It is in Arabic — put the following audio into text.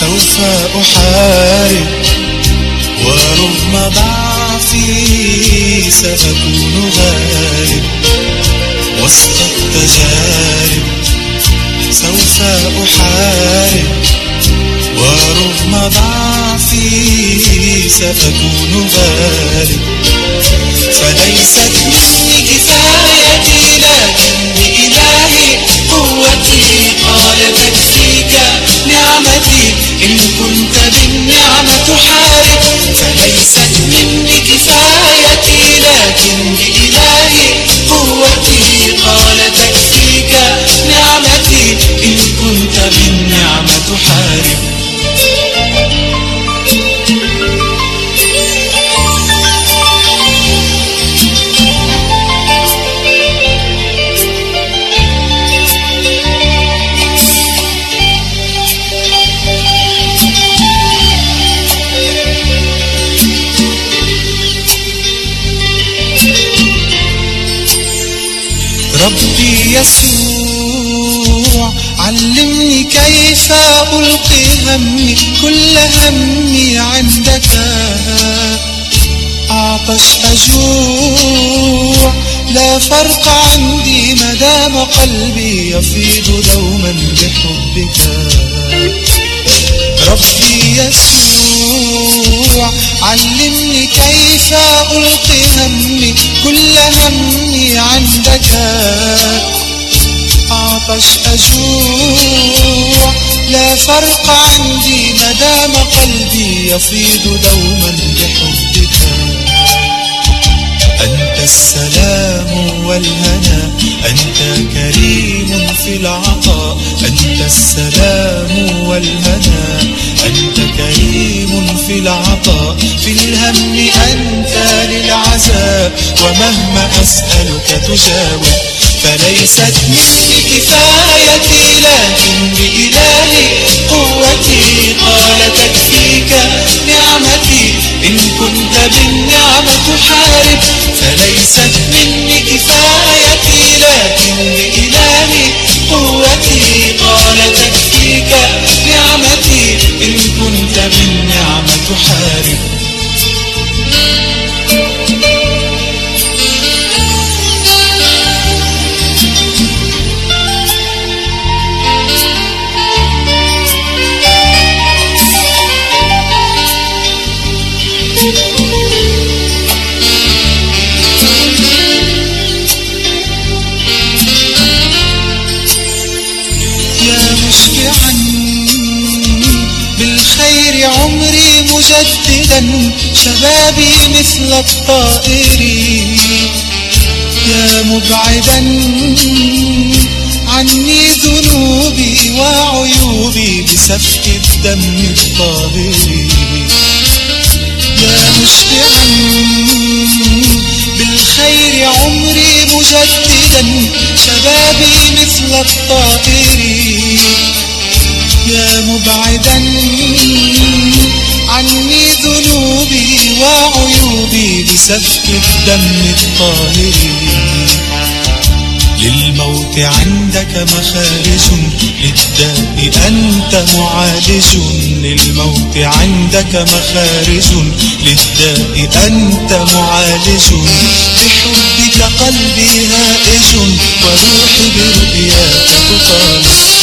سوف أحارب ورغم ضعفي سأكون غالب وسط التجارب. سوف أحارب ورغم ضعفي سأكون غالب إن كنت بالنعمة تحارب فليست مني كفايتي يسوع علمني كيف ألقي همي كل همي عندك. أعطش أجوع لا فرق عندي مدام قلبي يفيض دوما بحبك. ربي يسوع علمني كيف ألقي همي كل همي عندك. أعطش أجوع. لا فرق عندي مدام قلبي يفيض دوما بحبك. أنت السلام والهنا أنت كريم في العطاء. أنت السلام والهنا أنت كريم في العطاء. في الهم أنت للعذاب ومهما أسألك تجاوب فليست مني كفايتي لكن بإلهي قوتي قال تكفيك نعمتي. إن كنت بالنعمة تحارب فليست مني كفايتي. لكن بإلهي قوتي قال تكفيك نعمتي. إن كنت بالنعمة تحارب بالخير عمري مجددا شبابي مثل الطائر. يا مبعدا عني ذنوبي وعيوبي بسفك الدم الطاهر. يا مشبعا بالخير عمري مجددا شبابي مثل الطائر. يا مبعدا سفك في دم للموت عندك مخارج للداء أنت معالج. للموت عندك مخارج للداء أنت معالج. بحبك قلبي هائج وروحي برؤياك تطالب